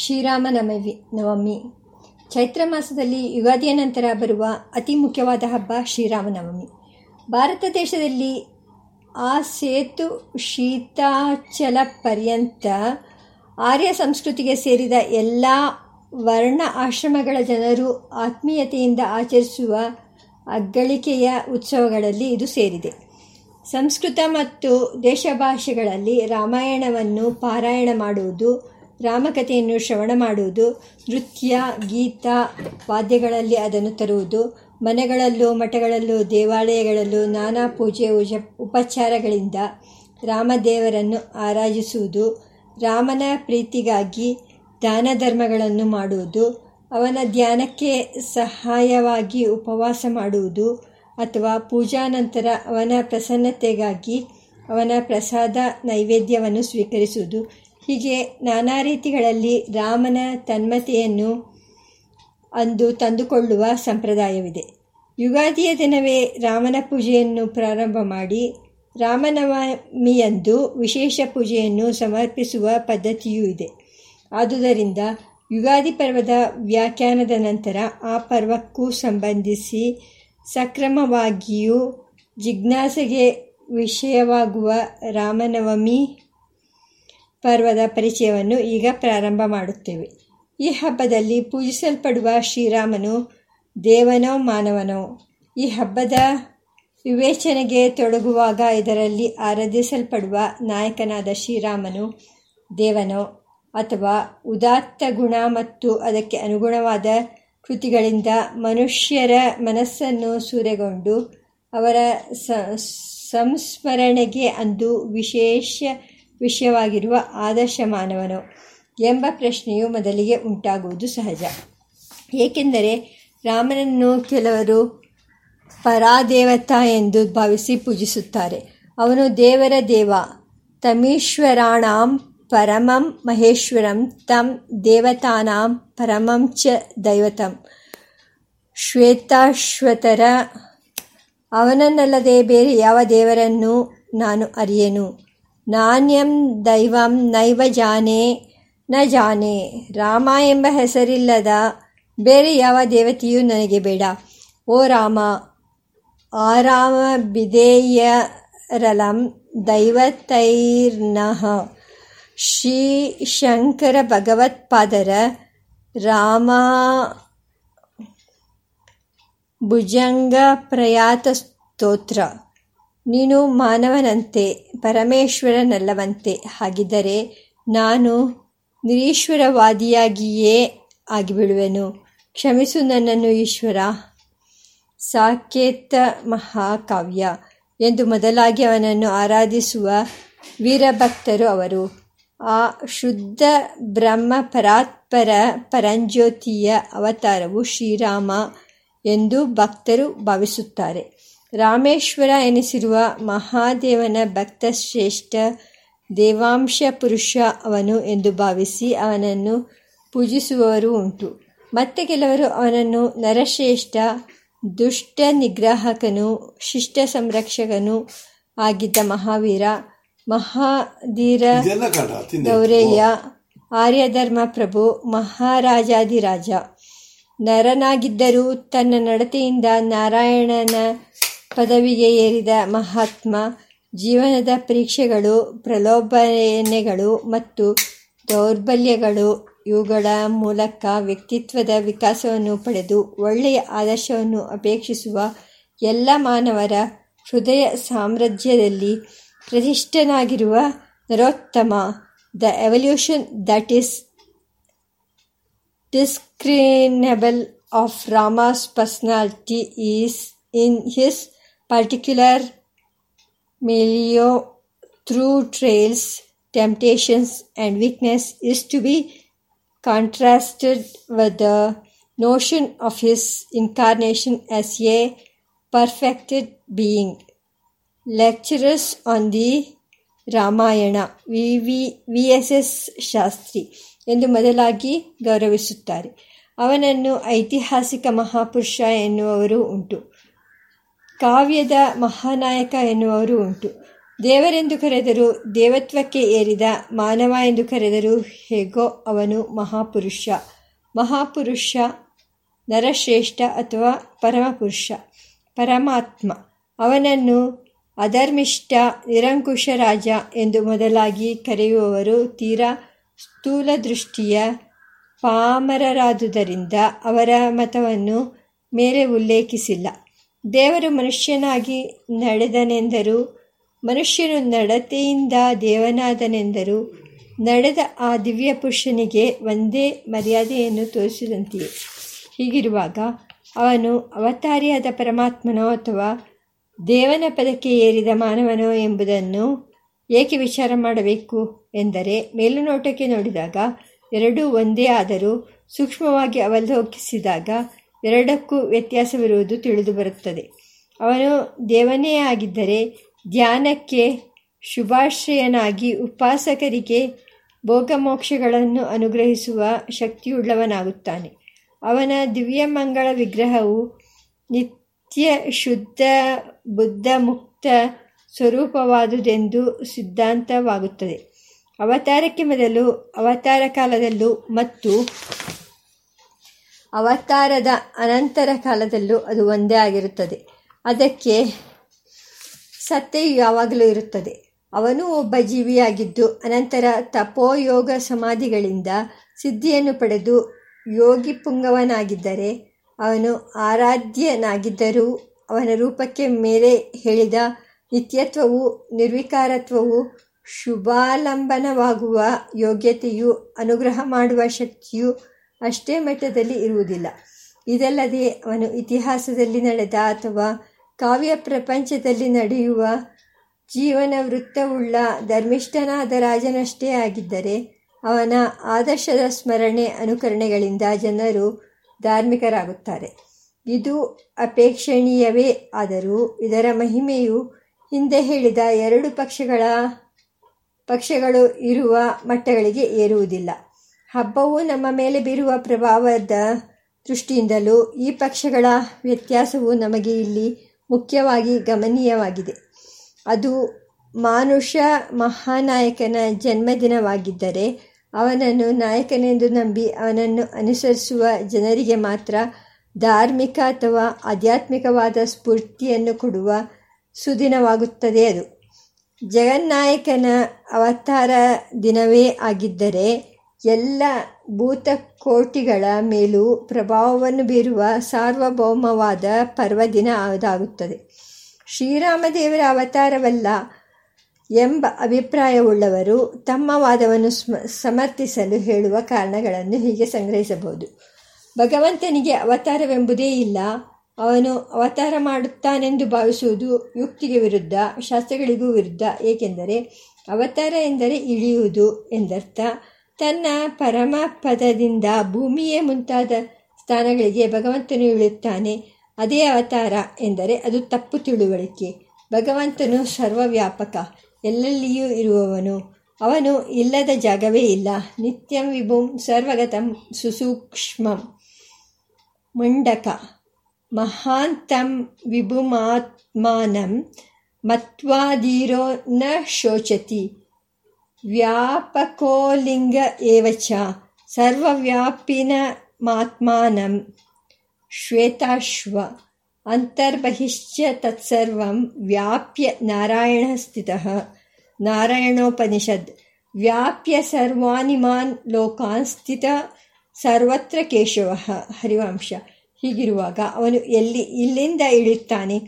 ಶ್ರೀರಾಮ ನಮವಿ ನವಮಿ. ಚೈತ್ರ ಮಾಸದಲ್ಲಿ ಯುಗಾದಿಯ ನಂತರ ಬರುವ ಅತಿ ಮುಖ್ಯವಾದ ಹಬ್ಬ ಶ್ರೀರಾಮನವಮಿ. ಭಾರತ ದೇಶದಲ್ಲಿ ಆ ಸೇತು ಶೀತಾಚಲ ಪರ್ಯಂತ ಆರ್ಯ ಸಂಸ್ಕೃತಿಗೆ ಸೇರಿದ ಎಲ್ಲ ವರ್ಣ ಆಶ್ರಮಗಳ ಜನರು ಆತ್ಮೀಯತೆಯಿಂದ ಆಚರಿಸುವ ಅಗ್ಗಳಿಕೆಯ ಉತ್ಸವಗಳಲ್ಲಿ ಇದು ಸೇರಿದೆ. ಸಂಸ್ಕೃತ ಮತ್ತು ದೇಶಭಾಷೆಗಳಲ್ಲಿ ರಾಮಾಯಣವನ್ನು ಪಾರಾಯಣ ಮಾಡುವುದು ರಾಮಕಥೆಯನ್ನು ಶ್ರವಣ ಮಾಡುವುದು, ನೃತ್ಯ, ಗೀತ, ವಾದ್ಯಗಳಲ್ಲಿ ಅದನ್ನು ತರುವುದು, ಮನೆಗಳಲ್ಲೂ ಮಠಗಳಲ್ಲೂ ದೇವಾಲಯಗಳಲ್ಲೂ ನಾನಾ ಪೂಜೆ ಉಜ ಉಪಚಾರಗಳಿಂದ ರಾಮದೇವರನ್ನು ಆರಾಧಿಸುವುದು, ರಾಮನ ಪ್ರೀತಿಗಾಗಿ ದಾನ ಧರ್ಮಗಳನ್ನು ಮಾಡುವುದು, ಅವನ ಧ್ಯಾನಕ್ಕೆ ಸಹಾಯವಾಗಿ ಉಪವಾಸ ಮಾಡುವುದು ಅಥವಾ ಪೂಜಾ ನಂತರ ಅವನ ಪ್ರಸನ್ನತೆಗಾಗಿ ಅವನ ಪ್ರಸಾದ ನೈವೇದ್ಯವನ್ನು ಸ್ವೀಕರಿಸುವುದು. ಹೀಗೆ ನಾನಾ ರೀತಿಗಳಲ್ಲಿ ರಾಮನ ತನ್ಮತೆಯನ್ನು ಅಂದು ತಂದುಕೊಳ್ಳುವ ಸಂಪ್ರದಾಯವಿದೆ. ಯುಗಾದಿಯ ದಿನವೇ ರಾಮನ ಪೂಜೆಯನ್ನು ಪ್ರಾರಂಭ ಮಾಡಿ ರಾಮನವಮಿಯಂದು ವಿಶೇಷ ಪೂಜೆಯನ್ನು ಸಮರ್ಪಿಸುವ ಪದ್ಧತಿಯೂ ಇದೆ. ಆದುದರಿಂದ ಯುಗಾದಿ ಪರ್ವದ ವ್ಯಾಖ್ಯಾನದ ನಂತರ ಆ ಪರ್ವಕ್ಕೂ ಸಂಬಂಧಿಸಿ ಸಕ್ರಮವಾಗಿಯೂ ಜಿಜ್ಞಾಸೆಗೆ ವಿಷಯವಾಗುವ ರಾಮನವಮಿ ಪರ್ವದ ಪರಿಚಯವನ್ನು ಈಗ ಪ್ರಾರಂಭ ಮಾಡುತ್ತೇವೆ. ಈ ಹಬ್ಬದಲ್ಲಿ ಪೂಜಿಸಲ್ಪಡುವ ಶ್ರೀರಾಮನು ದೇವನೋ ಮಾನವನೋ, ಈ ಹಬ್ಬದ ವಿವೇಚನೆಗೆ ತೊಡಗುವಾಗ ಇದರಲ್ಲಿ ಆರಾಧಿಸಲ್ಪಡುವ ನಾಯಕನಾದ ಶ್ರೀರಾಮನು ದೇವನೋ ಅಥವಾ ಉದಾತ್ತ ಗುಣ ಮತ್ತು ಅದಕ್ಕೆ ಅನುಗುಣವಾದ ಕೃತಿಗಳಿಂದ ಮನುಷ್ಯರ ಮನಸ್ಸನ್ನು ಸೂರೆಗೊಂಡು ಅವರ ಸಂಸ್ಮರಣೆಗೆ ಅಂದು ವಿಶೇಷ ವಿಷಯವಾಗಿರುವ ಆದರ್ಶ ಮಾನವನು ಎಂಬ ಪ್ರಶ್ನೆಯು ಮೊದಲಿಗೆ ಉಂಟಾಗುವುದು ಸಹಜ. ಏಕೆಂದರೆ ರಾಮನನ್ನು ಕೆಲವರು ಪರಾದೇವತಾ ಎಂದು ಭಾವಿಸಿ ಪೂಜಿಸುತ್ತಾರೆ. ಅವನು ದೇವರ ದೇವ, ತಮೀಶ್ವರಾಣಾಂ ಪರಮಂ ಮಹೇಶ್ವರಂ, ತಂ ದೇವತಾನಾಂ ಪರಮಂ ಚ ದೈವತಂ. ಶ್ವೇತಾಶ್ವತರ, ಅವನನ್ನಲ್ಲದೆ ಬೇರೆ ಯಾವ ದೇವರನ್ನು ನಾನು ಅರಿಯೆನು? ನಾಣ್ಯಂ ದೈವಂ ನೈವ ಜಾನೆ, ನ ಜಾನೆ. ರಾಮ ಎಂಬ ಹೆಸರಿಲ್ಲದ ಬೇರೆ ಯಾವ ದೇವತೆಯೂ ನನಗೆ ಬೇಡ. ಓ ರಾಮ ಆರಾಮ ಬಿಧೇಯರಲಂ ದೈವತೈರ್ನಃ. ಶ್ರೀ ಶಂಕರ ಭಗವತ್ಪಾದರ ರಾಮ ಭುಜಂಗ ಪ್ರಯಾತ ಸ್ತೋತ್ರ. ನೀನು ಮಾನವನಂತೆ, ಪರಮೇಶ್ವರನಲ್ಲವಂತೆ ಹಾಗಿದ್ದರೆ ನಾನು ನಿರೀಶ್ವರವಾದಿಯಾಗಿಯೇ ಆಗಿಬಿಡುವೆನು. ಕ್ಷಮಿಸು ನನ್ನನ್ನು ಈಶ್ವರ. ಸಾಕೇತ ಮಹಾಕಾವ್ಯ ಎಂದು ಮೊದಲಾಗಿ ಅವನನ್ನು ಆರಾಧಿಸುವ ವೀರಭಕ್ತರು ಅವರು. ಆ ಶುದ್ಧ ಬ್ರಹ್ಮ ಪರಾತ್ಪರ ಪರಂಜ್ಯೋತಿಯ ಅವತಾರವು ಶ್ರೀರಾಮ ಎಂದು ಭಕ್ತರು ಭಾವಿಸುತ್ತಾರೆ. ರಾಮೇಶ್ವರ ಎನಿಸಿರುವ ಮಹಾದೇವನ ಭಕ್ತಶ್ರೇಷ್ಠ ದೇವಾಂಶ ಪುರುಷ ಅವನು ಎಂದು ಭಾವಿಸಿ ಅವನನ್ನು ಪೂಜಿಸುವವರು ಉಂಟು. ಮತ್ತೆ ಕೆಲವರು ಅವನನ್ನು ನರಶ್ರೇಷ್ಠ ದುಷ್ಟ ನಿಗ್ರಾಹಕನು ಶಿಷ್ಟ ಸಂರಕ್ಷಕನು ಆಗಿದ್ದ ಮಹಾವೀರ ಮಹಾಧೀರ ಗೌರಯ್ಯ ಆರ್ಯಧರ್ಮ ಪ್ರಭು ಮಹಾರಾಜಾದಿರಾಜ ನರನಾಗಿದ್ದರೂ ತನ್ನ ನಡತೆಯಿಂದ ನಾರಾಯಣನ ಪದವಿಗೆ ಏರಿದ ಮಹಾತ್ಮ, ಜೀವನದ ಪರೀಕ್ಷೆಗಳು, ಪ್ರಲೋಭನೆಗಳು ಮತ್ತು ದೌರ್ಬಲ್ಯಗಳು, ಇವುಗಳ ಮೂಲಕ ವ್ಯಕ್ತಿತ್ವದ ವಿಕಾಸವನ್ನು ಪಡೆದು ಒಳ್ಳೆಯ ಆದರ್ಶವನ್ನು ಅಪೇಕ್ಷಿಸುವ ಎಲ್ಲ ಮಾನವರ ಹೃದಯ ಸಾಮ್ರಾಜ್ಯದಲ್ಲಿ ಪ್ರತಿಷ್ಠನಾಗಿರುವ ನರೋತ್ತಮ. The evolution that is discernible of Rama's personality is in his particular milieu through trials, temptations, and weakness is to be contrasted with the notion of his incarnation as a perfected being. Lecturers on the Ramayana V V V S S Sastri ಎಂದು ಮೊದಲಾಗಿ ಗೌರವಿಸುತ್ತಾರೆ ಅವನನ್ನು ಐತಿಹಾಸಿಕ ಮಹಾಪುರುಷ ಎನ್ನುವವರು ಉಂಟು ಕಾವ್ಯದ ಮಹಾನಾಯಕ ಎನ್ನುವವರು ಉಂಟು. ದೇವರೆಂದು ಕರೆದರೂ ದೇವತ್ವಕ್ಕೆ ಏರಿದ ಮಾನವ ಎಂದು ಕರೆದರೂ ಹೇಗೋ ಅವನು ಮಹಾಪುರುಷ. ಮಹಾಪುರುಷ ನರಶ್ರೇಷ್ಠ ಅಥವಾ ಪರಮಪುರುಷ. ಪರಮಾತ್ಮ. ಅವನನ್ನು ಅಧರ್ಮಿಷ್ಠ, ನಿರಂಕುಶ ರಾಜ ಎಂದು ಮೊದಲಾಗಿ ಕರೆಯುವವರು ತೀರಾ ಸ್ಥೂಲ ದೃಷ್ಟಿಯ ಪಾಮರರಾದುದರಿಂದ ಅವರ ಮತವನ್ನು ಮೇಲೆ ಉಲ್ಲೇಖಿಸಿಲ್ಲ. ದೇವರು ಮನುಷ್ಯನಾಗಿ ನಡೆದನೆಂದರು, ಮನುಷ್ಯನು ನಡತೆಯಿಂದ ದೇವನಾದನೆಂದರು, ನಡೆದ ಆ ದಿವ್ಯ ಪುರುಷನಿಗೆ ಒಂದೇ ಮರ್ಯಾದೆಯನ್ನು ತೋರಿಸಿದಂತೆಯೇ. ಹೀಗಿರುವಾಗ ಅವನು ಅವತಾರಿಯಾದ ಪರಮಾತ್ಮನೋ ಅಥವಾ ದೇವನ ಪದಕ್ಕೆ ಏರಿದ ಮಾನವನೋ ಎಂಬುದನ್ನು ಏಕೆ ವಿಚಾರ ಮಾಡಬೇಕು ಎಂದರೆ, ಮೇಲುನೋಟಕ್ಕೆ ನೋಡಿದಾಗ ಎರಡೂ ಒಂದೇ ಆದರೂ ಸೂಕ್ಷ್ಮವಾಗಿ ಅವಲೋಕಿಸಿದಾಗ ಎರಡಕ್ಕೂ ವ್ಯತ್ಯಾಸವಿರುವುದು ತಿಳಿದು ಬರುತ್ತದೆ ಅವನು ದೇವನೇ ಆಗಿದ್ದರೆ ಧ್ಯಾನಕ್ಕೆ ಶುಭಾಶ್ರಯನಾಗಿ ಉಪಾಸಕರಿಗೆ ಭೋಗಮೋಕ್ಷಗಳನ್ನು ಅನುಗ್ರಹಿಸುವ ಶಕ್ತಿಯುಳ್ಳವನಾಗುತ್ತಾನೆ. ಅವನ ದಿವ್ಯ ಮಂಗಳ ವಿಗ್ರಹವು ನಿತ್ಯ ಶುದ್ಧ, ಬುದ್ಧ ಮುಕ್ತ ಸ್ವರೂಪವಾದುದೆಂದು ಸಿದ್ಧಾಂತವಾಗುತ್ತದೆ. ಅವತಾರಕ್ಕೆ ಮೊದಲು ಅವತಾರ ಕಾಲದಲ್ಲೂ ಮತ್ತು ಅವತಾರದ ಅನಂತರ ಕಾಲದಲ್ಲೂ ಅದು ಒಂದೇ ಆಗಿರುತ್ತದೆ. ಅದಕ್ಕೆ ಸತ್ತೆಯು ಯಾವಾಗಲೂ ಇರುತ್ತದೆ. ಅವನು ಒಬ್ಬ ಜೀವಿಯಾಗಿದ್ದು, ಅನಂತರ ತಪೋಯೋಗ ಸಮಾಧಿಗಳಿಂದ ಸಿದ್ಧಿಯನ್ನು ಪಡೆದು ಯೋಗಿ ಪುಂಗವನಾಗಿದ್ದರೆ, ಅವನು ಆರಾಧ್ಯನಾಗಿದ್ದರೂ, ಅವನ ರೂಪಕ್ಕೆ ಮೇಲೆ ಹೇಳಿದ ನಿತ್ಯತ್ವವು, ನಿರ್ವಿಕಾರತ್ವವು, ಶುಭಾಲಂಬನವಾಗುವ ಯೋಗ್ಯತೆಯು, ಅನುಗ್ರಹ ಮಾಡುವ ಶಕ್ತಿಯು ಅಷ್ಟೇ ಮಟ್ಟದಲ್ಲಿ ಇರುವುದಿಲ್ಲ. ಇದಲ್ಲದೆ ಅವನು ಇತಿಹಾಸದಲ್ಲಿ ನಡೆದ ಅಥವಾ ಕಾವ್ಯ ಪ್ರಪಂಚದಲ್ಲಿ ನಡೆಯುವ ಜೀವನ ವೃತ್ತವುಳ್ಳ ಧರ್ಮಿಷ್ಠನಾದ ರಾಜನಷ್ಟೇ ಆಗಿದ್ದರೆ ಅವನ ಆದರ್ಶದ ಸ್ಮರಣೆ ಅನುಕರಣೆಗಳಿಂದ ಜನರು ಧಾರ್ಮಿಕರಾಗುತ್ತಾರೆ. ಇದು ಅಪೇಕ್ಷಣೀಯವೇ ಆದರೂ ಇದರ ಮಹಿಮೆಯು ಹಿಂದೆ ಹೇಳಿದ ಎರಡು ಪಕ್ಷಗಳ ಪಕ್ಷಗಳು ಇರುವ ಮಟ್ಟಗಳಿಗೆ ಏರುವುದಿಲ್ಲ. ಹಬ್ಬವು ನಮ್ಮ ಮೇಲೆ ಬೀರುವ ಪ್ರಭಾವದ ದೃಷ್ಟಿಯಿಂದಲೂ ಈ ಪಕ್ಷಗಳ ವ್ಯತ್ಯಾಸವು ನಮಗೆ ಇಲ್ಲಿ ಮುಖ್ಯವಾಗಿ ಗಮನೀಯವಾಗಿದೆ. ಅದು ಮಾನುಷ ಮಹಾನಾಯಕನ ಜನ್ಮದಿನವಾಗಿದ್ದರೆ ಅವನನ್ನು ನಾಯಕನೆಂದು ನಂಬಿ ಅವನನ್ನು ಅನುಸರಿಸುವ ಜನರಿಗೆ ಮಾತ್ರ ಧಾರ್ಮಿಕ ಅಥವಾ ಆಧ್ಯಾತ್ಮಿಕವಾದ ಸ್ಫೂರ್ತಿಯನ್ನು ಕೊಡುವ ಸುದಿನವಾಗುತ್ತದೆ ಅದು. ಜಗನ್ನಾಯಕನ ಅವತಾರ ದಿನವೇ ಆಗಿದ್ದರೆ ಎಲ್ಲ ಭೂತಕೋಟಿಗಳ ಮೇಲೂ ಪ್ರಭಾವವನ್ನು ಬೀರುವ ಸಾರ್ವಭೌಮವಾದ ಪರ್ವದಿನ ಅದಾಗುತ್ತದೆ. ಶ್ರೀರಾಮದೇವರ ಅವತಾರವಲ್ಲ ಎಂಬ ಅಭಿಪ್ರಾಯವುಳ್ಳವರು ತಮ್ಮ ವಾದವನ್ನು ಸ್ಮ, ಸಮರ್ಥಿಸಲು ಹೇಳುವ ಕಾರಣಗಳನ್ನು ಹೀಗೆ ಸಂಗ್ರಹಿಸಬಹುದು. ಭಗವಂತನಿಗೆ ಅವತಾರವೆಂಬುದೇ ಇಲ್ಲ. ಅವನು ಅವತಾರ ಮಾಡುತ್ತಾನೆಂದು ಭಾವಿಸುವುದು ಯುಕ್ತಿಗೆ ವಿರುದ್ಧ, ಶಾಸ್ತ್ರಗಳಿಗೂ ವಿರುದ್ಧ. ಏಕೆಂದರೆ ಅವತಾರ ಎಂದರೆ ಇಳಿಯುವುದು ಎಂದರ್ಥ. ತನ್ನ ಪರಮ ಪದದಿಂದ ಭೂಮಿಯೇ ಮುಂತಾದ ಸ್ಥಾನಗಳಿಗೆ ಭಗವಂತನು ಇಳಿಯುತ್ತಾನೆ. ಅದೇ ಅವತಾರ ಎಂದರೆ ಅದು ತಪ್ಪು ತಿಳುವಳಿಕೆ. ಭಗವಂತನು ಸರ್ವವ್ಯಾಪಕ, ಎಲ್ಲೆಲ್ಲಿಯೂ ಇರುವವನು. ಅವನು ಇಲ್ಲದ ಜಾಗವೇ ಇಲ್ಲ. ನಿತ್ಯಂ ವಿಭುಂ ಸರ್ವಗತಂ ಸುಸೂಕ್ಷ್ಮಂ. ಮುಂಡಕ, ಮಹಾಂತಂ ವಿಭುಮಾತ್ಮಾನಂ ಮತ್ವಾದೀರೋ ನ ಶೋಚತಿ. ವ್ಯಾಪಕೋಲಿಂಗ ಏವಚ. ಸರ್ವವ್ಯಾಪಿನ ಮಾತ್ಮಾನಂ ಶ್ವೇತಾಶ್ವ. ಅಂತರ್ಬಹಿಶ್ಚ ತತ್ಸರ್ವಂ ವ್ಯಾಪ್ಯ ನಾರಾಯಣ ಸ್ಥಿತಃ ನಾರಾಯಣೋಪನಿಷದ್. ವ್ಯಾಪ್ಯ ಸರ್ವಾನಿಮಾನ್ ಲೋಕಾನ್ ಸ್ಥಿತ ಸರ್ವತ್ರ ಕೇಶವ. ಹರಿವಂಶ. ಹೀಗಿರುವಾಗ ಅವನು ಎಲ್ಲಿ, ಇಲ್ಲಿಂದ ಇಳಿತಾನೆ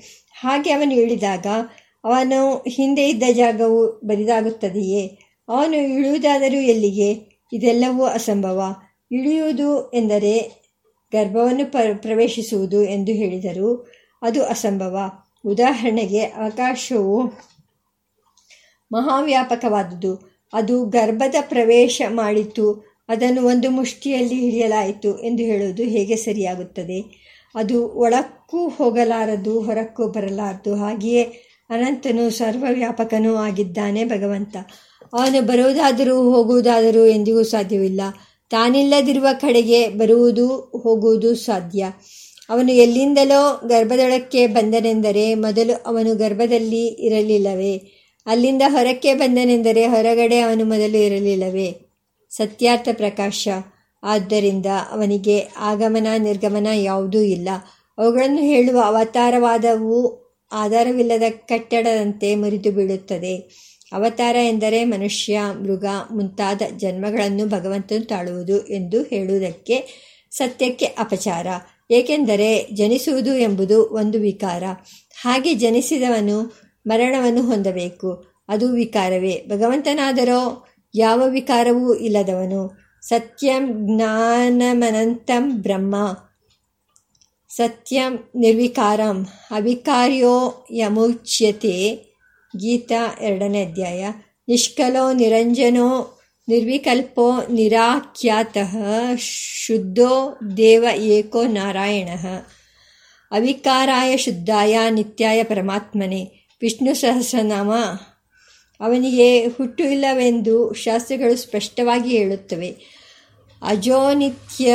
ಹಾಗೆ ಅವನು ಇಳಿದಾಗ ಅವನು ಹಿಂದೆ ಇದ್ದ ಜಾಗವು ಬರಿದಾಗುತ್ತದೆಯೇ? ಅವನು ಇಳುವುದಾದರೂ ಎಲ್ಲಿಗೆ? ಇದೆಲ್ಲವೂ ಅಸಂಭವ. ಇಳಿಯುವುದು ಎಂದರೆ ಗರ್ಭವನ್ನು ಪ ಪ್ರವೇಶಿಸುವುದು ಎಂದು ಹೇಳಿದರು. ಅದು ಅಸಂಭವ. ಉದಾಹರಣೆಗೆ ಆಕಾಶವು ಮಹಾವ್ಯಾಪಕವಾದುದು. ಅದು ಗರ್ಭದ ಪ್ರವೇಶ ಮಾಡಿತು. ಅದನ್ನು ಒಂದು ಮುಷ್ಟಿಯಲ್ಲಿ ಹಿಡಿಯಲಾಯಿತು ಎಂದು ಹೇಳುವುದು ಹೇಗೆ ಸರಿಯಾಗುತ್ತದೆ? ಅದು ಒಳಕ್ಕೂ ಹೋಗಲಾರದು, ಹೊರಕ್ಕೂ ಬರಲಾರದು. ಹಾಗೆಯೇ ಅನಂತನು ಸರ್ವವ್ಯಾಪಕನೂ ಆಗಿದ್ದಾನೆ ಭಗವಂತ. ಅವನು ಬರುವುದಾದರೂ ಹೋಗುವುದಾದರೂ ಎಂದಿಗೂ ಸಾಧ್ಯವಿಲ್ಲ. ತಾನಿಲ್ಲದಿರುವ ಕಡೆಗೆ ಬರುವುದು, ಹೋಗುವುದು ಸಾಧ್ಯ. ಅವನು ಎಲ್ಲಿಂದಲೋ ಗರ್ಭದೊಳಕ್ಕೆ ಬಂದನೆಂದರೆ ಮೊದಲು ಅವನು ಗರ್ಭದಲ್ಲಿ ಇರಲಿಲ್ಲವೇ? ಅಲ್ಲಿಂದ ಹೊರಕ್ಕೆ ಬಂದನೆಂದರೆ ಹೊರಗಡೆ ಅವನು ಮೊದಲು ಇರಲಿಲ್ಲವೇ? ಸತ್ಯಾರ್ಥ ಪ್ರಕಾಶ. ಆದ್ದರಿಂದ ಅವನಿಗೆ ಆಗಮನ, ನಿರ್ಗಮನ ಯಾವುದೂ ಇಲ್ಲ. ಅವುಗಳನ್ನು ಹೇಳುವ ಅವತಾರವಾದವು ಆಧಾರವಿಲ್ಲದ ಕಟ್ಟಡದಂತೆ ಮುರಿದು ಬೀಳುತ್ತದೆ ಅವತಾರ ಎಂದರೆ ಮನುಷ್ಯ, ಮೃಗ ಮುಂತಾದ ಜನ್ಮಗಳನ್ನು ಭಗವಂತನು ತಾಳುವುದು ಎಂದು ಹೇಳುವುದಕ್ಕೆ ಸತ್ಯಕ್ಕೆ ಅಪಚಾರ. ಏಕೆಂದರೆ ಜನಿಸುವುದು ಎಂಬುದು ಒಂದು ವಿಕಾರ. ಹಾಗೆ ಜನಿಸಿದವನು ಮರಣವನ್ನು ಹೊಂದಬೇಕು. ಅದು ವಿಕಾರವೇ. ಭಗವಂತನಾದರೋ ಯಾವ ವಿಕಾರವೂ ಇಲ್ಲದವನು. ಸತ್ಯಂ ಜ್ಞಾನಮನಂತಂ ಬ್ರಹ್ಮ. ಸತ್ಯಂ ನಿರ್ವಿಕಾರಂ. ಅವಿಕಾರ್ಯೋ ಯಮುಚ್ಯತೆ. ಗೀತಾ ಎರಡನೇ ಅಧ್ಯಾಯ. ನಿಷ್ಕಲೋ ನಿರಂಜನೋ ನಿರ್ವಿಕಲ್ಪೋ ನಿರಾಖ್ಯಾತಃ ಶುದ್ಧೋ ದೇವ ಏಕೋ ನಾರಾಯಣ. ಅವಿಕಾರಾಯ ಶುದ್ಧಾಯ ನಿತ್ಯಾಯ ಪರಮಾತ್ಮನೆ, ವಿಷ್ಣು ಸಹಸ್ರನಾಮ. ಅವನಿಗೆ ಹುಟ್ಟು ಇಲ್ಲವೆಂದು ಶಾಸ್ತ್ರಗಳು ಸ್ಪಷ್ಟವಾಗಿ ಹೇಳುತ್ತವೆ. ಅಜೋನಿತ್ಯ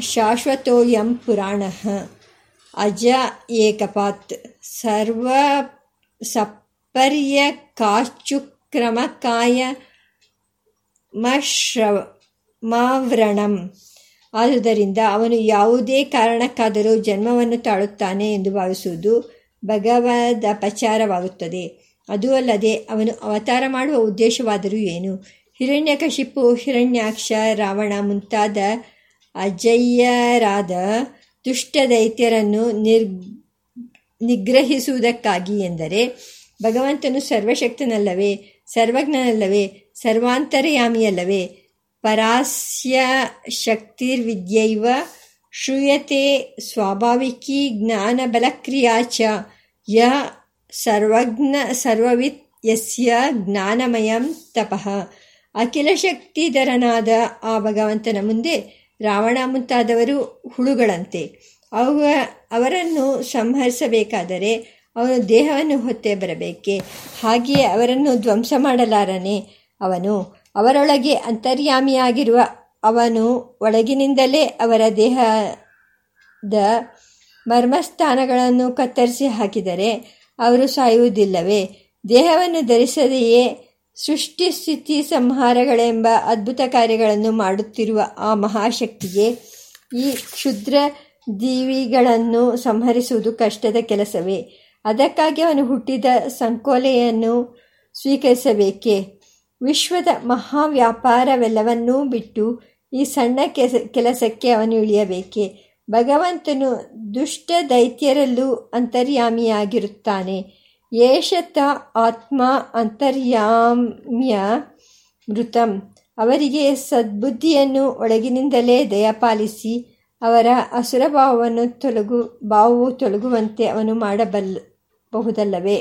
ಶಾಶ್ವತೋಯಂ ಪುರಾಣ. ಅಜ ಏಕಪಾತ್. ಸರ್ವ ಸಪರ್ಯ ಕಾಚುಕ್ರಮಕಾಯ ಮಶ್ರವ ಮಾವ್ರಣಂ. ಆದುದರಿಂದ ಅವನು ಯಾವುದೇ ಕಾರಣಕ್ಕಾದರೂ ಜನ್ಮವನ್ನು ತಾಳುತ್ತಾನೆ ಎಂದು ಭಾವಿಸುವುದು ಭಗವದ ಅಪಚಾರವಾಗುತ್ತದೆ. ಅದೂ ಅಲ್ಲದೆ ಅವನು ಅವತಾರ ಮಾಡುವ ಉದ್ದೇಶವಾದರೂ ಏನು? ಹಿರಣ್ಯಕಶಿಪು, ಹಿರಣ್ಯಾಕ್ಷ, ರಾವಣ ಮುಂತಾದ ಅಜಯ್ಯರಾದ ದುಷ್ಟ ದೈತ್ಯರನ್ನು ನಿರ್ ನಿಗ್ರಹಿಸುವುದಕ್ಕಾಗಿ ಎಂದರೆ ಭಗವಂತನು ಸರ್ವಶಕ್ತನಲ್ಲವೇ, ಸರ್ವಜ್ಞನಲ್ಲವೇ, ಸರ್ವಾಂತರ್ಯಾಮಿಯಲ್ಲವೇ ಪರಾಸ್ಯ ಶಕ್ತಿರ್ವಿದ್ಯೈವ ಶ್ರೂಯತೆ ಸ್ವಾಭಾವಿಕಿ ಜ್ಞಾನಬಲಕ್ರಿಯಾ ಚ ಯ ಸರ್ವಜ್ಞ ಸರ್ವವಿತ್ ಯಸ್ಯ ಜ್ಞಾನಮಯಂ ತಪಃ. ಅಖಿಲ ಶಕ್ತಿಧರನಾದ ಆ ಭಗವಂತನ ಮುಂದೆ ರಾವಣ ಮುಂತಾದವರು ಹುಳುಗಳಂತೆ. ಅವ ಅವರನ್ನು ಸಂಹರಿಸಬೇಕಾದರೆ ಅವನು ದೇಹವನ್ನು ಹೊತ್ತೇ ಬರಬೇಕೆ? ಹಾಗೆಯೇ ಅವರನ್ನು ಧ್ವಂಸ ಮಾಡಲಾರನೆ ಅವನು. ಅವರೊಳಗೆ ಅಂತರ್ಯಾಮಿಯಾಗಿರುವ ಅವನು ಒಳಗಿನಿಂದಲೇ ಅವರ ದೇಹದ ಮರ್ಮಸ್ಥಾನಗಳನ್ನು ಕತ್ತರಿಸಿ ಹಾಕಿದರೆ ಅವರು ಸಾಯುವುದಿಲ್ಲವೇ? ದೇಹವನ್ನು ಧರಿಸದೆಯೇ ಸೃಷ್ಟಿ ಸ್ಥಿತಿ ಸಂಹಾರಗಳೆಂಬ ಅದ್ಭುತ ಕಾರ್ಯಗಳನ್ನು ಮಾಡುತ್ತಿರುವ ಆ ಮಹಾಶಕ್ತಿಗೆ ಈ ಕ್ಷುದ್ರ ದೀವಿಗಳನ್ನು ಸಂಹರಿಸುವುದು ಕಷ್ಟದ ಕೆಲಸವೇ? ಅದಕ್ಕಾಗಿ ಅವನು ಹುಟ್ಟಿದ ಸಂಕೋಲೆಯನ್ನು ಸ್ವೀಕರಿಸಬೇಕೆ? ವಿಶ್ವದ ಮಹಾವ್ಯಾಪಾರವೆಲ್ಲವನ್ನೂ ಬಿಟ್ಟು ಈ ಸಣ್ಣ ಕೆಲಸಕ್ಕೆ ಅವನು ಇಳಿಯಬೇಕೆ? ಭಗವಂತನು ದುಷ್ಟ ದೈತ್ಯರಲ್ಲೂ ಅಂತರ್ಯಾಮಿಯಾಗಿರುತ್ತಾನೆ. ಏಷತ ಆತ್ಮ ಅಂತರ್ಯಾಮ್ಯ ಮೃತಂ. ಅವರಿಗೆ ಸದ್ಬುದ್ಧಿಯನ್ನು ಒಳಗಿನಿಂದಲೇ ದಯಪಾಲಿಸಿ, ಅವರ ಅಸುರಭಾವವನ್ನು ತೊಲಗು, ಭಾವವು ತೊಲಗುವಂತೆ ಅವನು ಮಾಡಬಲ್ಲಬಹುದಲ್ಲವೇ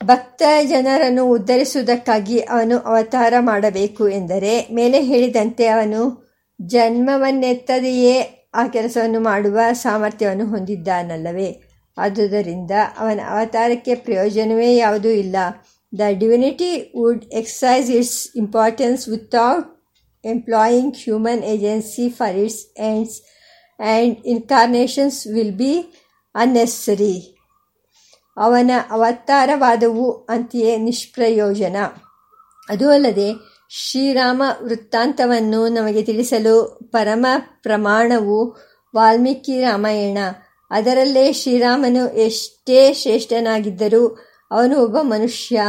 ಭಕ್ತ ಜನರನ್ನು ಉದ್ಧರಿಸುವುದಕ್ಕಾಗಿ ಅವನು ಅವತಾರ ಮಾಡಬೇಕು ಎಂದರೆ, ಮೇಲೆ ಹೇಳಿದಂತೆ ಅವನು ಜನ್ಮವನ್ನೆತ್ತದೆಯೇ ಆ ಕೆಲಸವನ್ನು ಮಾಡುವ ಸಾಮರ್ಥ್ಯವನ್ನು ಹೊಂದಿದ್ದಾನಲ್ಲವೇ? ಆದುದರಿಂದ ಅವನ ಅವತಾರಕ್ಕೆ ಪ್ರಯೋಜನವೇ ಯಾವುದೂ ಇಲ್ಲ. The divinity would exercise its importance without employing human agency for its ends and incarnations will be unnecessary. ಅವನ ಅವತಾರವಾದವು ಅಂತೆಯೇ ನಿಷ್ಪ್ರಯೋಜನ. ಅದೂ ಅಲ್ಲದೆ ಶ್ರೀರಾಮ ವೃತ್ತಾಂತವನ್ನು ನಮಗೆ ತಿಳಿಸಲು ಪರಮ ಪ್ರಮಾಣವು ವಾಲ್ಮೀಕಿ ರಾಮಾಯಣ. ಅದರಲ್ಲೇ ಶ್ರೀರಾಮನು ಎಷ್ಟೇ ಶ್ರೇಷ್ಠನಾಗಿದ್ದರೂ ಅವನು ಒಬ್ಬ ಮನುಷ್ಯ,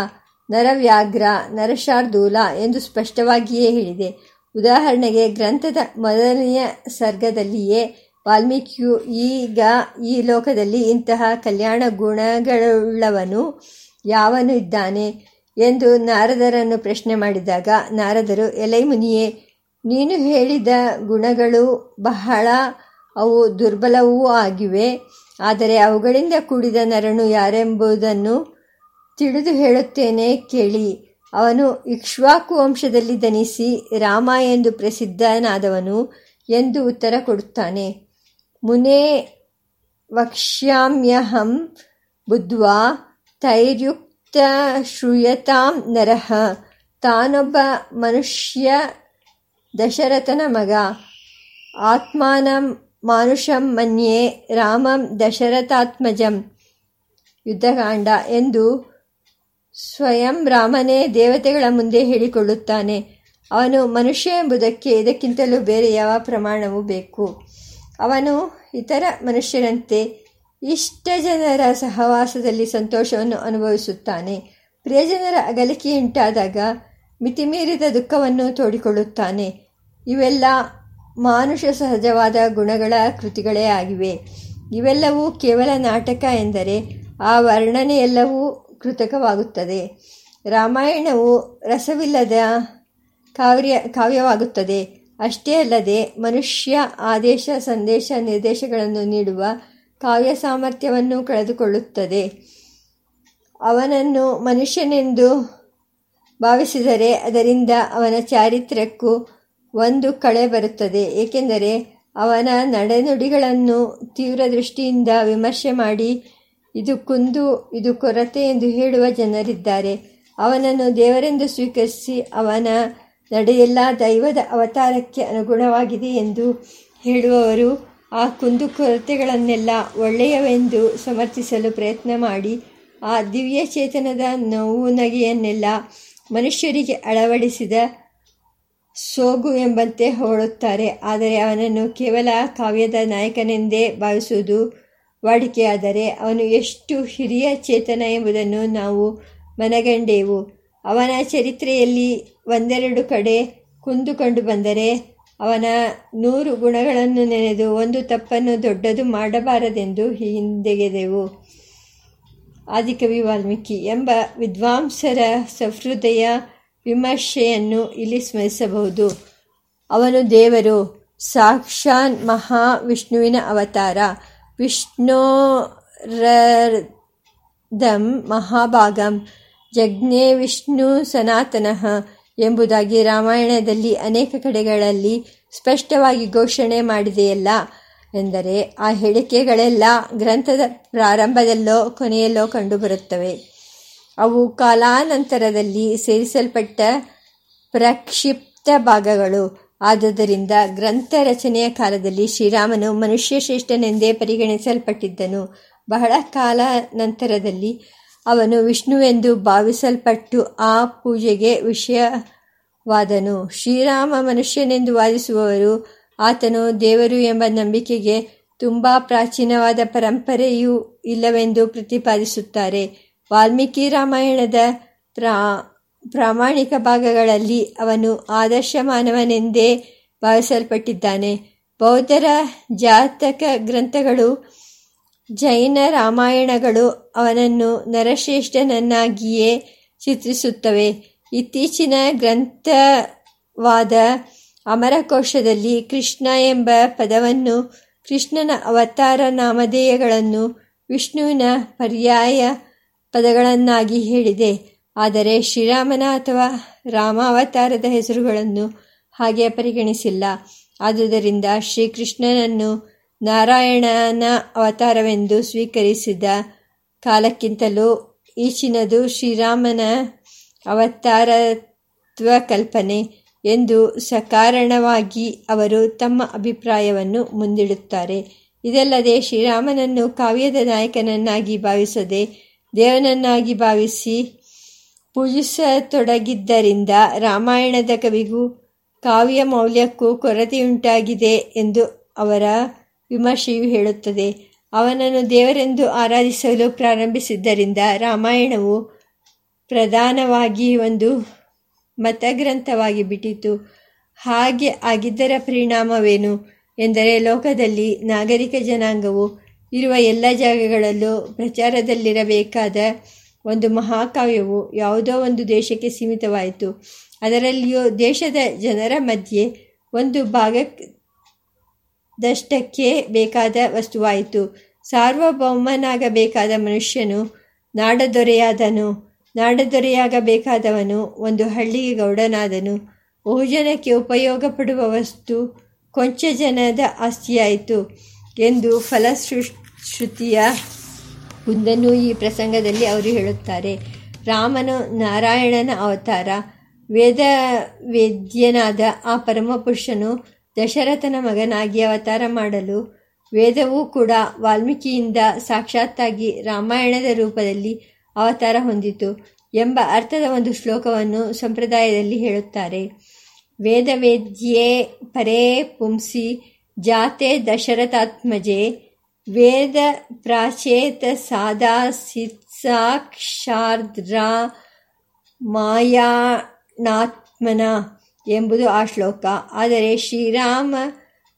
ನರವ್ಯಾಘ್ರ, ನರಶಾರ್ದೂಲ ಎಂದು ಸ್ಪಷ್ಟವಾಗಿಯೇ ಹೇಳಿದೆ. ಉದಾಹರಣೆಗೆ ಗ್ರಂಥದ ಮೊದಲನೆಯ ಸರ್ಗದಲ್ಲಿಯೇ ವಾಲ್ಮೀಕಿಯು ಈಗ ಈ ಲೋಕದಲ್ಲಿ ಇಂತಹ ಕಲ್ಯಾಣ ಗುಣಗಳುಳ್ಳವನು ಯಾವನು ಇದ್ದಾನೆ ಎಂದು ನಾರದರನ್ನು ಪ್ರಶ್ನೆ ಮಾಡಿದಾಗ, ನಾರದರು, ಎಲೈ ಮುನಿಯೇ, ನೀನು ಹೇಳಿದ ಗುಣಗಳು ಬಹಳ, ಅವು ದುರ್ಬಲವೂ ಆಗಿವೆ, ಆದರೆ ಅವುಗಳಿಂದ ಕೂಡಿದ ನರನು ಯಾರೆಂಬುದನ್ನು ತಿಳಿದು ಹೇಳುತ್ತೇನೆ ಕೇಳಿ. ಅವನು ಇಕ್ಷ್ವಾಕು ವಂಶದಲ್ಲಿ ದನಿಸಿ ರಾಮ ಎಂದು ಪ್ರಸಿದ್ಧನಾದವನು ಎಂದು ಉತ್ತರ ಕೊಡುತ್ತಾನೆ. ಮುನೇ ವಕ್ಷ್ಯಾಮ್ಯಹಂ ಬುದ್ಧ್ವಾ ತೈರ್ಯುಕ್ತ ಶ್ರೂಯತಾಂ ನರಹ ತಾನೊಬ್ಬ ಮನುಷ್ಯ ದಶರಥನ ಮಗ ಆತ್ಮಾನಂ ಮಾನುಷಂ ಮನ್ಯೆ ರಾಮಂ ದಶರಥಾತ್ಮಜಂ ಯುದ್ಧಕಾಂಡ ಎಂದು ಸ್ವಯಂ ರಾಮನೇ ದೇವತೆಗಳ ಮುಂದೆ ಹೇಳಿಕೊಳ್ಳುತ್ತಾನೆ. ಅವನು ಮನುಷ್ಯ ಎಂಬುದಕ್ಕೆ ಇದಕ್ಕಿಂತಲೂ ಬೇರೆ ಯಾವ ಪ್ರಮಾಣವೂ ಬೇಕು. ಅವನು ಇತರ ಮನುಷ್ಯರಂತೆ ಇಷ್ಟ ಜನರ ಸಹವಾಸದಲ್ಲಿ ಸಂತೋಷವನ್ನು ಅನುಭವಿಸುತ್ತಾನೆ. ಪ್ರಿಯಜನರ ಅಗಲಿಕೆಯುಂಟಾದಾಗ ಮಿತಿಮೀರಿದ ದುಃಖವನ್ನು ತೋಡಿಕೊಳ್ಳುತ್ತಾನೆ. ಇವೆಲ್ಲ ಮಾನುಷ ಸಹಜವಾದ ಗುಣಗಳ ಕೃತಿಗಳೇ ಆಗಿವೆ. ಇವೆಲ್ಲವೂ ಕೇವಲ ನಾಟಕ ಎಂದರೆ ಆ ವರ್ಣನೆಯೆಲ್ಲವೂ ಕೃತಕವಾಗುತ್ತದೆ. ರಾಮಾಯಣವು ರಸವಿಲ್ಲದ ಕಾವ್ಯ ಕಾವ್ಯವಾಗುತ್ತದೆ. ಅಷ್ಟೇ ಅಲ್ಲದೆ ಮನುಷ್ಯ ಆದೇಶ, ಸಂದೇಶ, ನಿರ್ದೇಶಗಳನ್ನು ನೀಡುವ ಕಾವ್ಯ ಸಾಮರ್ಥ್ಯವನ್ನು ಕಳೆದುಕೊಳ್ಳುತ್ತದೆ. ಅವನನ್ನು ಮನುಷ್ಯನೆಂದು ಭಾವಿಸಿದರೆ ಅದರಿಂದ ಅವನ ಚಾರಿತ್ರ್ಯಕ್ಕೂ ಒಂದು ಕಳೆ ಬರುತ್ತದೆ. ಏಕೆಂದರೆ ಅವನ ನಡೆನುಡಿಗಳನ್ನು ತೀವ್ರ ದೃಷ್ಟಿಯಿಂದ ವಿಮರ್ಶೆ ಮಾಡಿ, ಇದು ಕುಂದು, ಇದು ಕೊರತೆ ಎಂದು ಹೇಳುವ ಜನರಿದ್ದಾರೆ. ಅವನನ್ನು ದೇವರೆಂದು ಸ್ವೀಕರಿಸಿ ಅವನ ನಡೆಯೆಲ್ಲ ದೈವದ ಅವತಾರಕ್ಕೆ ಅನುಗುಣವಾಗಿದೆ ಎಂದು ಹೇಳುವವರು, ಆ ಕುಂದುಕೊರತೆಗಳನ್ನೆಲ್ಲ ಒಳ್ಳೆಯವೆಂದು ಸಮರ್ಥಿಸಲು ಪ್ರಯತ್ನ ಮಾಡಿ, ಆ ದಿವ್ಯ ಚೇತನದ ನೋವು ನಗೆಯನ್ನೆಲ್ಲ ಮನುಷ್ಯರಿಗೆ ಅಳವಡಿಸಿದ ಸೋಗು ಎಂಬಂತೆ ಹೊಗಳುತ್ತಾರೆ ಆದರೆ ಅವನನ್ನು ಕೇವಲ ಕಾವ್ಯದ ನಾಯಕನೆಂದೇ ಭಾವಿಸುವುದು ವಾಡಿಕೆಯಾದರೆ ಅವನು ಎಷ್ಟು ಹಿರಿಯ ಚೇತನ ಎಂಬುದನ್ನು ನಾವು ಮನಗಂಡೆವು. ಅವನ ಚರಿತ್ರೆಯಲ್ಲಿ ಒಂದೆರಡು ಕಡೆ ಕುಂದು ಬಂದರೆ ಅವನ ನೂರು ಗುಣಗಳನ್ನು ನೆನೆದು ಒಂದು ತಪ್ಪನ್ನು ದೊಡ್ಡದು ಮಾಡಬಾರದೆಂದು ಹಿಂದೆಗೆದೆವು. ಆದಿಕವಿ ವಾಲ್ಮೀಕಿ ಎಂಬ ವಿದ್ವಾಂಸರ ಸಹೃದಯ ವಿಮರ್ಶೆಯನ್ನು ಇಲ್ಲಿ ಸ್ಮರಿಸಬಹುದು. ಅವನು ದೇವರು, ಸಾಕ್ಷಾನ್ ಮಹಾವಿಷ್ಣುವಿನ ಅವತಾರ. ವಿಷ್ಣೋರದಂ ಮಹಾಭಾಗಂ ಜಜ್ಞೆ ವಿಷ್ಣು ಸನಾತನಃ ಎಂಬುದಾಗಿ ರಾಮಾಯಣದಲ್ಲಿ ಅನೇಕ ಕಡೆಗಳಲ್ಲಿ ಸ್ಪಷ್ಟವಾಗಿ ಘೋಷಣೆ ಮಾಡಿದೆಯಲ್ಲ ಎಂದರೆ ಆ ಹೇಳಿಕೆಗಳೆಲ್ಲ ಗ್ರಂಥದ ಪ್ರಾರಂಭದಲ್ಲೋ ಕೊನೆಯಲ್ಲೋ ಕಂಡುಬರುತ್ತವೆ. ಅವು ಕಾಲಾನಂತರದಲ್ಲಿ ಸೇರಿಸಲ್ಪಟ್ಟ ಪ್ರಕ್ಷಿಪ್ತ ಭಾಗಗಳು. ಆದ್ದರಿಂದ ಗ್ರಂಥ ರಚನೆಯ ಕಾಲದಲ್ಲಿ ಶ್ರೀರಾಮನು ಮನುಷ್ಯ ಶ್ರೇಷ್ಠನೆಂದೇ ಪರಿಗಣಿಸಲ್ಪಟ್ಟಿದ್ದನು. ಬಹಳ ಕಾಲ ನಂತರದಲ್ಲಿ ಅವನು ವಿಷ್ಣುವೆಂದು ಭಾವಿಸಲ್ಪಟ್ಟು ಆ ಪೂಜೆಗೆ ವಿಷಯವಾದನು. ಶ್ರೀರಾಮ ಮನುಷ್ಯನೆಂದು ವಾದಿಸುವವರು, ಆತನು ದೇವರು ಎಂಬ ನಂಬಿಕೆಗೆ ತುಂಬ ಪ್ರಾಚೀನವಾದ ಪರಂಪರೆಯೂ ಇಲ್ಲವೆಂದು ಪ್ರತಿಪಾದಿಸುತ್ತಾರೆ. ವಾಲ್ಮೀಕಿ ರಾಮಾಯಣದ ಪ್ರಾ, ಪ್ರಾಮಾಣಿಕ ಭಾಗಗಳಲ್ಲಿ ಅವನು ಆದರ್ಶ ಮಾನವನೆಂದೇ ಭಾವಿಸಲ್ಪಟ್ಟಿದ್ದಾನೆ. ಬೌದ್ಧರ ಜಾತಕ ಗ್ರಂಥಗಳು ಜೈನ ರಾಮಾಯಣಗಳು ಅವನನ್ನು ನರಶ್ರೇಷ್ಠನನ್ನಾಗಿಯೇ ಚಿತ್ರಿಸುತ್ತವೆ. ಇತ್ತೀಚಿನ ಗ್ರಂಥವಾದ ಅಮರಕೋಶದಲ್ಲಿ ಕೃಷ್ಣ ಎಂಬ ಪದವನ್ನು ಕೃಷ್ಣನ ಅವತಾರ ನಾಮಧೇಯಗಳನ್ನು ವಿಷ್ಣುವಿನ ಪರ್ಯಾಯ ಪದಗಳನ್ನಾಗಿ ಹೇಳಿದೆ. ಆದರೆ ಶ್ರೀರಾಮನ ಅಥವಾ ರಾಮಾವತಾರದ ಹೆಸರುಗಳನ್ನು ಹಾಗೆ ಪರಿಗಣಿಸಿಲ್ಲ. ಆದುದರಿಂದ ಶ್ರೀಕೃಷ್ಣನನ್ನು ನಾರಾಯಣನ ಅವತಾರವೆಂದು ಸ್ವೀಕರಿಸಿದ ಕಾಲಕ್ಕಿಂತಲೂ ಈಚಿನದು ಶ್ರೀರಾಮನ ಅವತಾರತ್ವ ಕಲ್ಪನೆ ಎಂದು ಸಕಾರಣವಾಗಿ ಅವರು ತಮ್ಮ ಅಭಿಪ್ರಾಯವನ್ನು ಮುಂದಿಡುತ್ತಾರೆ. ಇದಲ್ಲದೆ ಶ್ರೀರಾಮನನ್ನು ಕಾವ್ಯದ ನಾಯಕನನ್ನಾಗಿ ಭಾವಿಸದೆ ದೇವನನ್ನಾಗಿ ಭಾವಿಸಿ ಪೂಜಿಸತೊಡಗಿದ್ದರಿಂದ ರಾಮಾಯಣದ ಕವಿಗೂ ಕಾವ್ಯ ಮೌಲ್ಯಕ್ಕೂ ಕೊರತೆಯುಂಟಾಗಿದೆ ಎಂದು ಅವರ ವಿಮರ್ಶೆಯು ಹೇಳುತ್ತದೆ. ಅವನನ್ನು ದೇವರೆಂದು ಆರಾಧಿಸಲು ಪ್ರಾರಂಭಿಸಿದ್ದರಿಂದ ರಾಮಾಯಣವು ಪ್ರಧಾನವಾಗಿ ಒಂದು ಮತಗ್ರಂಥವಾಗಿ ಬಿಟ್ಟಿತು. ಹಾಗೆ ಆಗಿದ್ದರ ಪರಿಣಾಮವೇನು ಎಂದರೆ ಲೋಕದಲ್ಲಿ ನಾಗರಿಕ ಜನಾಂಗವು ಇರುವ ಎಲ್ಲ ಜಾಗಗಳಲ್ಲೂ ಪ್ರಚಾರದಲ್ಲಿರಬೇಕಾದ ಒಂದು ಮಹಾಕಾವ್ಯವು ಯಾವುದೋ ಒಂದು ದೇಶಕ್ಕೆ ಸೀಮಿತವಾಯಿತು. ಅದರಲ್ಲಿಯೂ ದೇಶದ ಜನರ ಮಧ್ಯೆ ಒಂದು ಭಾಗದಷ್ಟಕ್ಕೆ ಬೇಕಾದ ವಸ್ತುವಾಯಿತು. ಸಾರ್ವಭೌಮನಾಗಬೇಕಾದ ಮನುಷ್ಯನು ನಾಡದೊರೆಯಾದನು. ನಾಡದೊರೆಯಾಗಬೇಕಾದವನು ಒಂದು ಹಳ್ಳಿಗೆ ಗೌಡನಾದನು. ಬಹುಜನಕ್ಕೆ ಉಪಯೋಗ ಪಡುವ ವಸ್ತು ಕೊಂಚ ಜನದ ಆಸ್ತಿಯಾಯಿತು ಎಂದು ಫಲಶ್ರುಶ್ರುತಿಯ ಒಂದನ್ನು ಈ ಪ್ರಸಂಗದಲ್ಲಿ ಅವರು ಹೇಳುತ್ತಾರೆ. ರಾಮನು ನಾರಾಯಣನ ಅವತಾರ. ವೇದ ವೇದ್ಯನಾದ ಆ ಪರಮಪುರುಷನು ದಶರಥನ ಮಗನಾಗಿ ಅವತಾರ ಮಾಡಲು ವೇದವೂ ಕೂಡ ವಾಲ್ಮೀಕಿಯಿಂದ ಸಾಕ್ಷಾತ್ತಾಗಿ ರಾಮಾಯಣದ ರೂಪದಲ್ಲಿ ಅವತಾರ ಹೊಂದಿತು ಎಂಬ ಅರ್ಥದ ಒಂದು ಶ್ಲೋಕವನ್ನು ಸಂಪ್ರದಾಯದಲ್ಲಿ ಹೇಳುತ್ತಾರೆ. ವೇದವೇದ್ಯೆ ಪರೇ ಪುಂಸಿ ಜಾತೆ ದಶರಥಾತ್ಮಜೆ ವೇದ ಪ್ರಾಚೇತ ಸಾದಾ ಸಿತ್ಸಾಕ್ಷಾರ್ದ್ರ ಮಾಯಾಣಾತ್ಮನ ಎಂಬುದು ಆ ಶ್ಲೋಕ. ಆದರೆ ಶ್ರೀರಾಮ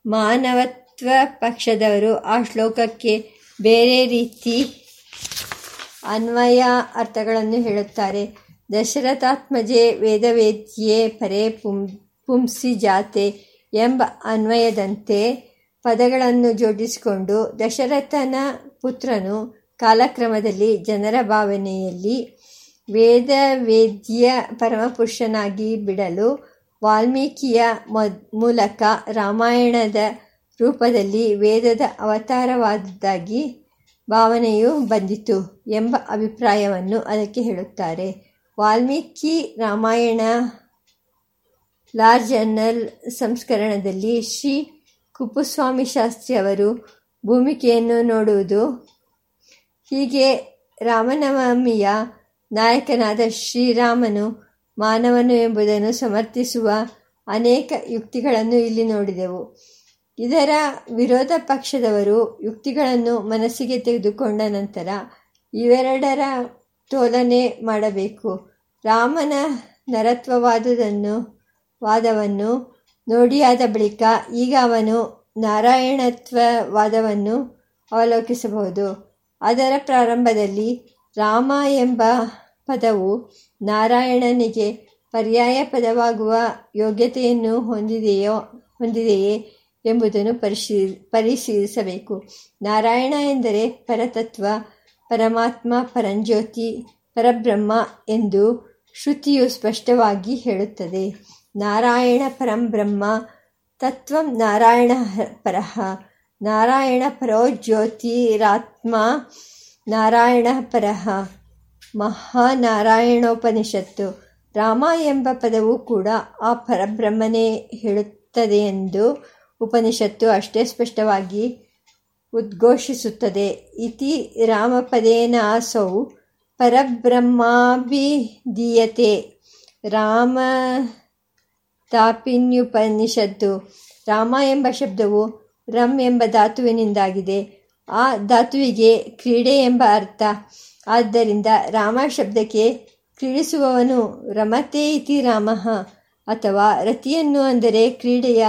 ಮಾನವತ್ವ ಪಕ್ಷದವರು ಆ ಶ್ಲೋಕಕ್ಕೆ ಬೇರೆ ರೀತಿ ಅನ್ವಯ ಅರ್ಥಗಳನ್ನು ಹೇಳುತ್ತಾರೆ. ದಶರಥಾತ್ಮಜೆ ವೇದವೇದ್ಯೆ ಪರೇ ಪುಂ, ಪುಂಸಿ ಜಾತೆ ಎಂಬ ಅನ್ವಯದಂತೆ ಪದಗಳನ್ನು ಜೋಡಿಸಿಕೊಂಡು ದಶರಥನ ಪುತ್ರನು ಕಾಲಕ್ರಮದಲ್ಲಿ ಜನರ ಭಾವನೆಯಲ್ಲಿ ವೇದ ವೇದ್ಯ ಪರಮಪುರುಷನಾಗಿ ಬಿಡಲು ವಾಲ್ಮೀಕಿಯ ಮೂಲಕ ರಾಮಾಯಣದ ರೂಪದಲ್ಲಿ ವೇದದ ಅವತಾರವಾದದ್ದಾಗಿ ಭಾವನೆಯು ಬಂದಿತು ಎಂಬ ಅಭಿಪ್ರಾಯವನ್ನು ಅದಕ್ಕೆ ಹೇಳುತ್ತಾರೆ. ವಾಲ್ಮೀಕಿ ರಾಮಾಯಣ ಲಾರ್ಜ್ ಜರ್ನಲ್ ಸಂಸ್ಕರಣದಲ್ಲಿ ಶ್ರೀ ಕುಪ್ಪುಸ್ವಾಮಿ ಶಾಸ್ತ್ರಿಯವರು ಭೂಮಿಕೆಯನ್ನು ನೋಡುವುದು. ಹೀಗೆ ರಾಮನವಮಿಯ ನಾಯಕನಾದ ಶ್ರೀರಾಮನು ಮಾನವನು ಎಂಬುದನ್ನು ಸಮರ್ಥಿಸುವ ಅನೇಕ ಯುಕ್ತಿಗಳನ್ನು ಇಲ್ಲಿ ನೋಡಿದೆವು. ಇದರ ವಿರೋಧ ಪಕ್ಷದವರು ಯುಕ್ತಿಗಳನ್ನು ಮನಸ್ಸಿಗೆ ತೆಗೆದುಕೊಂಡ ನಂತರ ಇವೆರಡರ ತೋಲನೆ ಮಾಡಬೇಕು. ರಾಮನ ನರತ್ವವಾದದನ್ನು, ವಾದವನ್ನು ನೋಡಿಯಾದ ಬಳಿಕ ಈಗ ಅವನು ನಾರಾಯಣತ್ವವಾದವನ್ನು ಅವಲೋಕಿಸಬಹುದು. ಅದರ ಪ್ರಾರಂಭದಲ್ಲಿ ರಾಮ ಎಂಬ ಪದವು ನಾರಾಯಣನಿಗೆ ಪರ್ಯಾಯ ಪದವಾಗುವ ಯೋಗ್ಯತೆಯನ್ನು ಹೊಂದಿದೆಯೋ, ಹೊಂದಿದೆಯೇ ಎಂಬುದನ್ನು ಪರಿಶೀ, ಪರಿಶೀಲಿಸಬೇಕು. ನಾರಾಯಣ ಎಂದರೆ ಪರತತ್ವ, ಪರಮಾತ್ಮ, ಪರಂಜ್ಯೋತಿ, ಪರಬ್ರಹ್ಮ ಎಂದು ಶ್ರುತಿಯು ಸ್ಪಷ್ಟವಾಗಿ ಹೇಳುತ್ತದೆ. ನಾರಾಯಣ ಪರಂ ಬ್ರಹ್ಮ, ತತ್ವಂ ನಾರಾಯಣ ಪರಃ. ನಾರಾಯಣ ಪರೋ ಜ್ಯೋತಿರಾತ್ಮ ನಾರಾಯಣ ಪರಃ. ಮಹಾನಾರಾಯಣೋಪನಿಷತ್ತು. ರಾಮ ಎಂಬ ಪದವು ಕೂಡ ಆ ಪರಬ್ರಹ್ಮನೇ ಹೇಳುತ್ತದೆ ಎಂದು ಉಪನಿಷತ್ತು ಅಷ್ಟೇ ಸ್ಪಷ್ಟವಾಗಿ ಉದ್ಘೋಷಿಸುತ್ತದೆ. ಇತಿ ರಾಮಪದೇನಾಸೌ ಪರಬ್ರಹ್ಮಾಭಿಧೀಯತೆ. ರಾಮ ತಾಪಿನ್ಯುಪನಿಷತ್ತು. ರಾಮ ಎಂಬ ಶಬ್ದವು ರಮ್ ಎಂಬ ಧಾತುವಿನಿಂದಾಗಿದೆ. ಆ ಧಾತುವಿಗೆ ಕ್ರೀಡೆ ಎಂಬ ಅರ್ಥ. ಆದ್ದರಿಂದ ರಾಮ ಶಬ್ದಕ್ಕೆ ಕ್ರೀಡಿಸುವವನು ರಮತೆ ಇತಿ ರಾಮ ಅಥವಾ ರತಿಯನ್ನು ಅಂದರೆ ಕ್ರೀಡೆಯ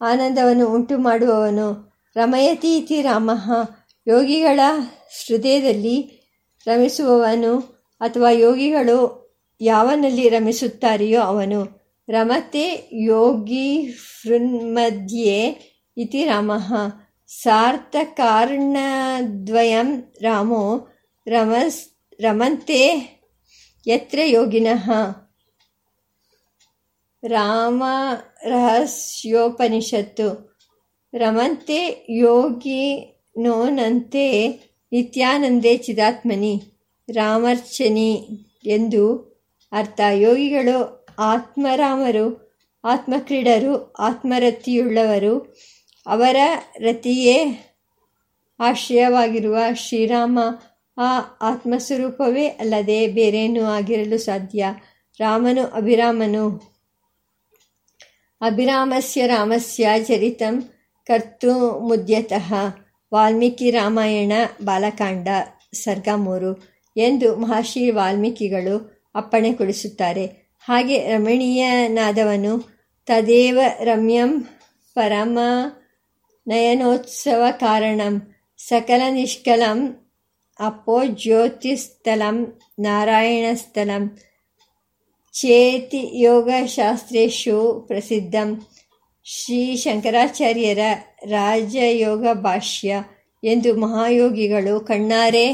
ಆನಂದವನ್ನು ಉಂಟು ಮಾಡುವವನು ರಮಯತಿ ಇತಿ ರಾಮ. ಯೋಗಿಗಳ ಹೃದಯದಲ್ಲಿ ರಮಿಸುವವನು ಅಥವಾ ಯೋಗಿಗಳು ಯಾವನಲ್ಲಿ ರಮಿಸುತ್ತಾರೆಯೋ ಅವನು ರಮತೆ ಯೋಗಿ ಹೃನ್ಮಧ್ಯೆ ಇತಿ ರಾಮ. ಸಾರ್ಥಕಾರ್ಣದ್ವಯಂ ರಾಮೋ ರಮಸ್, ರಮಂತೆ ಯತ್ರ ಯೋಗಿನಃ. ರಾಮ ರಹಸ್ಯೋಪನಿಷತ್ತು. ರಮಂತೆ ಯೋಗಿ ನೋನಂತೆ ನಿತ್ಯಾನಂದೇ ಚಿದಾತ್ಮನಿ, ರಾಮರ್ಚನಿ ಎಂದು ಅರ್ಥ. ಯೋಗಿಗಳು ಆತ್ಮರಾಮರು, ಆತ್ಮಕ್ರೀಡರು, ಆತ್ಮರತಿಯುಳ್ಳವರು. ಅವರ ರತಿಯೇ ಆಶ್ರಯವಾಗಿರುವ ಶ್ರೀರಾಮ ಆ ಆತ್ಮಸ್ವರೂಪವೇ ಅಲ್ಲದೆ ಬೇರೇನೂ ಆಗಿರಲು ಸಾಧ್ಯ. ರಾಮನು ಅಭಿರಾಮನು. ಅಭಿರಾಮಸ್ಯ ರಾಮಸ್ಯ ಚರಿತಂ ಕರ್ತು ಮುದ್ಯತಃ. ವಾಲ್ಮೀಕಿ ರಾಮಾಯಣ ಬಾಲಕಾಂಡ ಸರ್ಗ ಮೂರು ಎಂದು ಮಹರ್ಷಿ ವಾಲ್ಮೀಕಿಗಳು ಅಪ್ಪಣೆ ಕೊಡಿಸುತ್ತಾರೆ ಹಾಗೆ ರಮಣೀಯನಾದವನು ತದೇವ ರಮ್ಯಂ ಪರಮ ನಯನೋತ್ಸವ ಕಾರಣಂ ಸಕಲ ನಿಷ್ಕಲಂ ಅಪೋ ಜ್ಯೋತಿಸ್ಥಲಂ ನಾರಾಯಣಸ್ಥಲಂ ಚೇತಿ ಯೋಗಶಾಸ್ತ್ರೇಶು ಪ್ರಸಿದ್ಧಂ ಶ್ರೀ ಶಂಕರಾಚಾರ್ಯರ ರಾಜಯೋಗ ಭಾಷ್ಯ ಎಂದು ಮಹಾಯೋಗಿಗಳು ಕಣ್ಣಾರೆ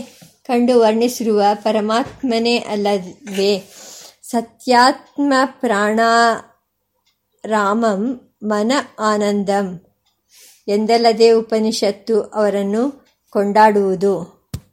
ಕಂಡು ವರ್ಣಿಸಿರುವ ಪರಮಾತ್ಮನೇ ಅಲ್ಲವೇ ಸತ್ಯಾತ್ಮ ಪ್ರಾಣ ರಾಮಂ ಮನ ಆನಂದಂ ಎಂದಲ್ಲದೆ ಉಪನಿಷತ್ತು ಅವರನ್ನು ಕೊಂಡಾಡುವುದು